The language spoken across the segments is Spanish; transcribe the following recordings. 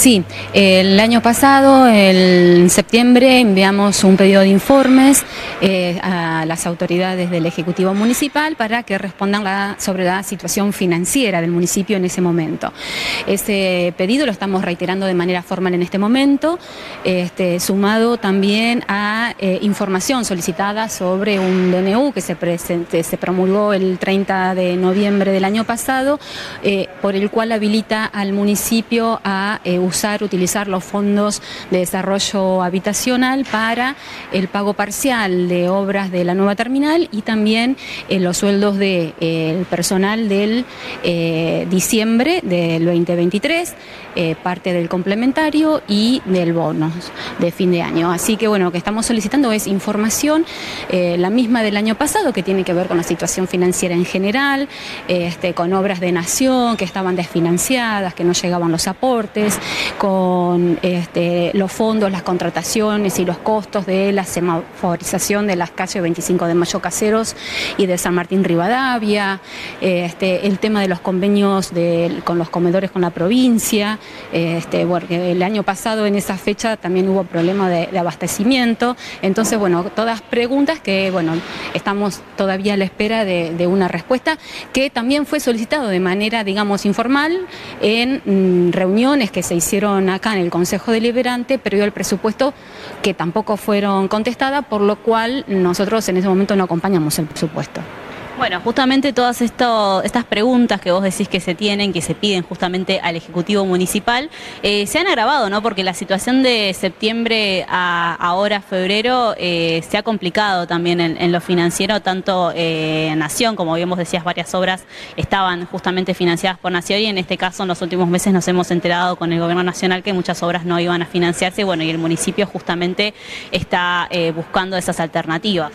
Sí, el año pasado, en septiembre, enviamos un pedido de informes eh, a las autoridades del Ejecutivo Municipal para que respondan sobre la situación financiera del municipio en ese momento. Ese pedido lo estamos reiterando de manera formal en este momento, este, sumado también a eh, información solicitada sobre un DNU que se, promulgó el 30 de noviembre del año pasado, eh, por el cual habilita al municipio a usar, utilizar los fondos de desarrollo habitacional para el pago parcial de obras de la nueva terminal y también eh, los sueldos del de, personal del eh, diciembre del 2023, eh, parte del complementario y del bono de fin de año. Así que bueno, lo que estamos solicitando es información, la misma del año pasado, que tiene que ver con la situación financiera en general, este, con obras de nación que estaban desfinanciadas, que no llegaban los aportes, con este, los fondos, las contrataciones y los costos de la semaforización de las calles 25 de Mayo Caseros y de San Martín Rivadavia, este, el tema de los convenios con los comedores con la provincia, este, el año pasado en esa fecha también hubo problema de, abastecimiento, entonces bueno, todas preguntas que bueno, estamos todavía a la espera de, de una respuesta que también fue solicitado de manera digamos informal en mm, reuniones que se hicieron acá en el Consejo Deliberante, previo al presupuesto, que tampoco fueron contestadas, por lo cual nosotros en ese momento no acompañamos el presupuesto. Bueno, justamente todas estas preguntas que vos decís que se tienen, que se piden justamente al Ejecutivo Municipal, eh, se han agravado, ¿no? Porque la situación de septiembre a ahora febrero eh, se ha complicado también en, lo financiero, tanto eh, Nación, como bien vos decías, varias obras estaban justamente financiadas por Nación y en este caso en los últimos meses nos hemos enterado con el Gobierno Nacional que muchas obras no iban a financiarse, bueno, y el municipio justamente está buscando esas alternativas.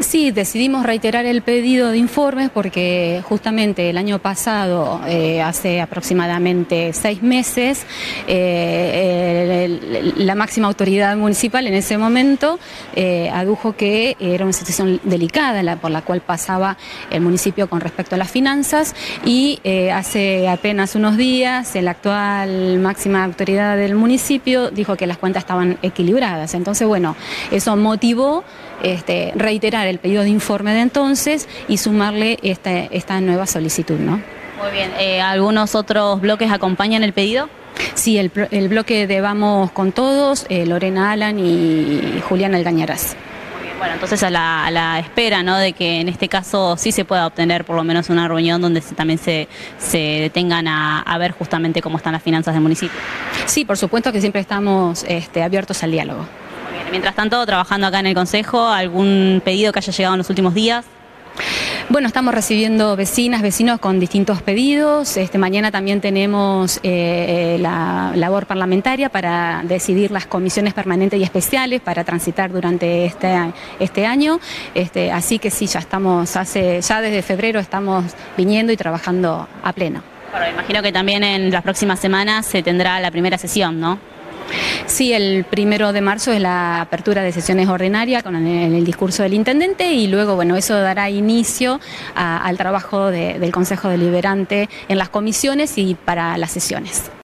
Sí, decidimos reiterar el pedido de informes porque justamente el año pasado, eh, hace aproximadamente seis meses, eh, la máxima autoridad municipal en ese momento eh, adujo que era una situación delicada por la cual pasaba el municipio con respecto a las finanzas y hace apenas unos días la actual máxima autoridad del municipio dijo que las cuentas estaban equilibradas. Entonces, bueno, eso motivó este, reiterar el pedido de informe de entonces y sumarle esta, esta nueva solicitud. ¿no? Muy bien, eh, ¿algunos otros bloques acompañan el pedido? Sí, el, bloque de Vamos con Todos, eh, Lorena Alan y Julián Algañarás. Bueno, entonces a la, espera ¿no? de que en este caso sí se pueda obtener por lo menos una reunión donde también se, se detengan a, ver justamente cómo están las finanzas del municipio. Sí, por supuesto que siempre estamos este, abiertos al diálogo. Mientras tanto, trabajando acá en el Consejo, ¿algún pedido que haya llegado en los últimos días? Bueno, estamos recibiendo vecinas, vecinos con distintos pedidos. Este, mañana también tenemos eh, la labor parlamentaria para decidir las comisiones permanentes y especiales para transitar durante este, este año. Este, así que sí, ya estamos, hace, ya desde febrero estamos viniendo y trabajando a pleno. Bueno, imagino que también en las próximas semanas se tendrá la primera sesión, ¿no? Sí, el primero de marzo es la apertura de sesiones ordinarias con el, discurso del intendente y luego, bueno, eso dará inicio al trabajo del Consejo Deliberante en las comisiones y para las sesiones.